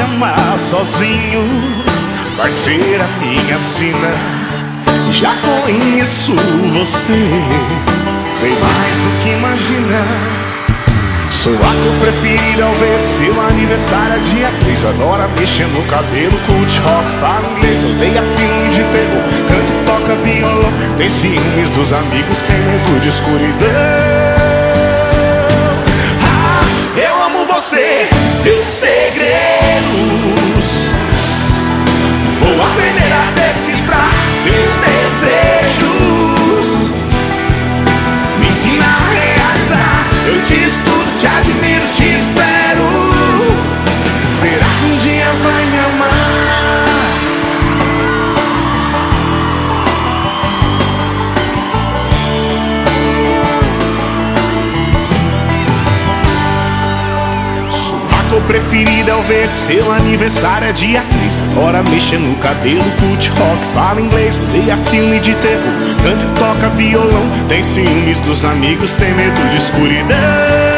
amar sozinho vai ser a minha sina. Já conheço você bem mais do que imagina. Sua cor preferida ao ver seu aniversário dia 3 Adora mexer no cabelo, cult rock, fala inglês Odeia filme de terror, canto, toca violão Tem ciúmes dos amigos, tem medo de escuridão preferida ao ver seu aniversário é dia 3 Adora mexer no cabelo, curte rock, fala inglês Odeia filme de terror, canta e toca violão Tem ciúmes dos amigos, tem medo de escuridão